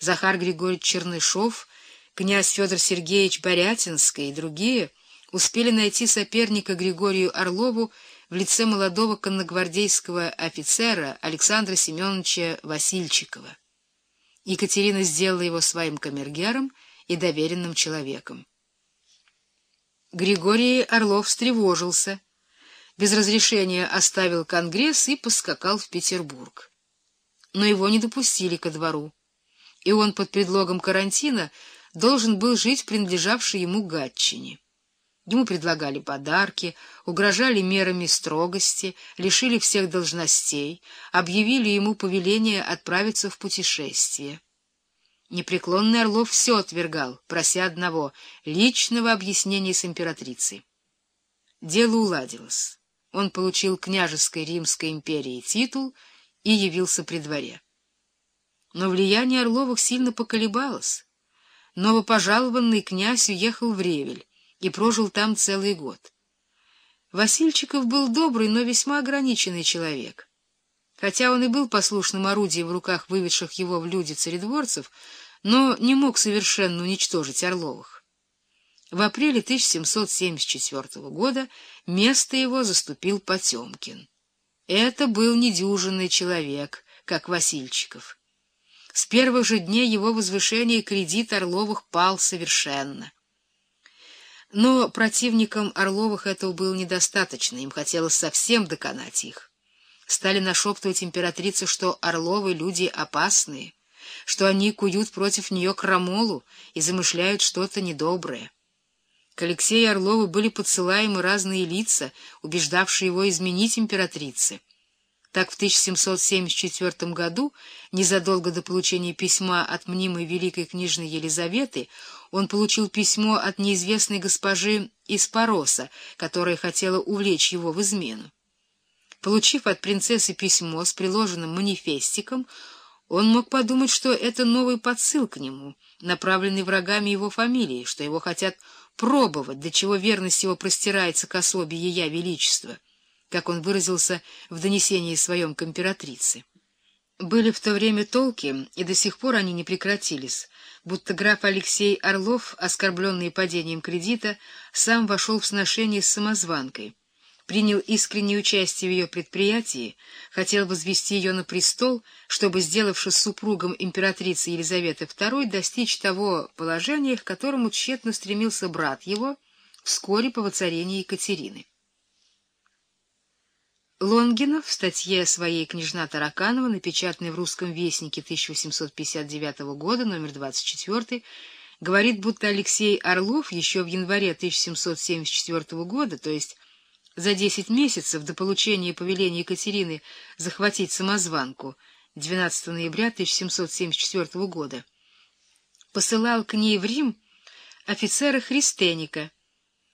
Захар Григорьевич Чернышов, князь Федор Сергеевич Борятинский и другие успели найти соперника Григорию Орлову в лице молодого конногвардейского офицера Александра Семеновича Васильчикова. Екатерина сделала его своим камергером и доверенным человеком. Григорий Орлов встревожился, без разрешения оставил Конгресс и поскакал в Петербург. Но его не допустили ко двору, и он под предлогом карантина должен был жить в принадлежавшей ему Гатчине. Ему предлагали подарки, угрожали мерами строгости, лишили всех должностей, объявили ему повеление отправиться в путешествие. Непреклонный Орлов все отвергал, прося одного — личного объяснения с императрицей. Дело уладилось. Он получил княжеской Римской империи титул и явился при дворе. Но влияние Орловых сильно поколебалось. Новопожалованный князь уехал в Ревель и прожил там целый год. Васильчиков был добрый, но весьма ограниченный человек. Хотя он и был послушным орудием в руках выведших его в люди царедворцев, но не мог совершенно уничтожить Орловых. В апреле 1774 года место его заступил Потемкин. Это был недюжинный человек, как Васильчиков. С первых же дней его возвышения кредит Орловых пал совершенно. Но противникам Орловых этого было недостаточно, им хотелось совсем доконать их. Стали нашептывать императрице, что Орловы — люди опасные, что они куют против нее крамолу и замышляют что-то недоброе. К Алексею Орлову были подсылаемы разные лица, убеждавшие его изменить императрице. Так в 1774 году, незадолго до получения письма от мнимой великой княжны Елизаветы, он получил письмо от неизвестной госпожи из Пороса, которая хотела увлечь его в измену. Получив от принцессы письмо с приложенным манифестиком, он мог подумать, что это новый подсыл к нему, направленный врагами его фамилии, что его хотят пробовать, до чего верность его простирается к особе Ея Величества, как он выразился в донесении своем к императрице. Были в то время толки, и до сих пор они не прекратились, будто граф Алексей Орлов, оскорбленный падением кредита, сам вошел в сношение с самозванкой, принял искреннее участие в ее предприятии, хотел возвести ее на престол, чтобы, сделавшись супругом императрицы Елизаветы II, достичь того положения, к которому тщетно стремился брат его вскоре по воцарении Екатерины. Лонгинов в статье своей «Княжна Тараканова», напечатанной в «Русском вестнике» 1859 года, номер 24, говорит, будто Алексей Орлов еще в январе 1774 года, то есть за 10 месяцев до получения повеления Екатерины захватить самозванку 12 ноября 1774 года, посылал к ней в Рим офицера Христеника,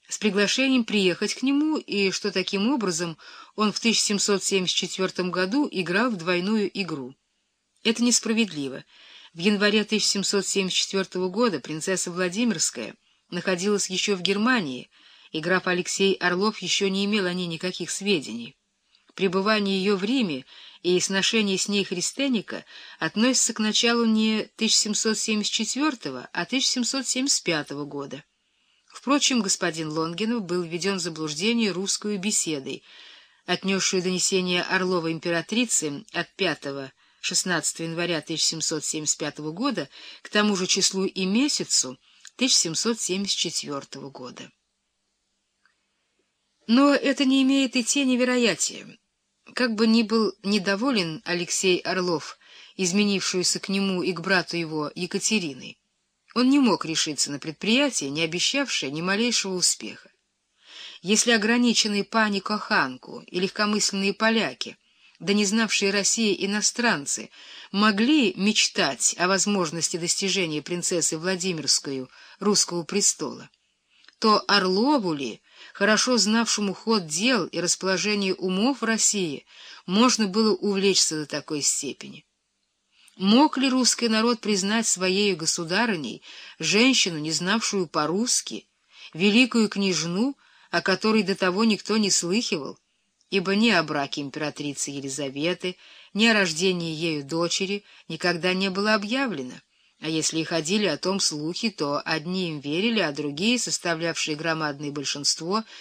с приглашением приехать к нему, и что таким образом он в 1774 году играл в двойную игру. Это несправедливо. В январе 1774 года принцесса Владимирская находилась еще в Германии, и граф Алексей Орлов еще не имел о ней никаких сведений. Пребывание ее в Риме и сношение с ней христианика относятся к началу не 1774, а 1775 года. Впрочем, господин Лонгинов был введен в заблуждение русскую беседой, отнесшую донесение Орлова императрицы от 5-16 января 1775 года к тому же числу и месяцу 1774 года. Но это не имеет и тени вероятия. Как бы ни был недоволен Алексей Орлов, изменившуюся к нему и к брату его Екатериной, он не мог решиться на предприятие, не обещавшее ни малейшего успеха. Если ограниченные пани Коханку и легкомысленные поляки, да не знавшие России иностранцы, могли мечтать о возможности достижения принцессы Владимирскую русского престола, то Орлову ли, хорошо знавшему ход дел и расположение умов в России, можно было увлечься до такой степени? Мог ли русский народ признать своей государыней женщину, не знавшую по-русски, великую княжну, о которой до того никто не слыхивал, ибо ни о браке императрицы Елизаветы, ни о рождении ею дочери никогда не было объявлено, А если и ходили о том слухи, то одни им верили, а другие, составлявшие громадное большинство,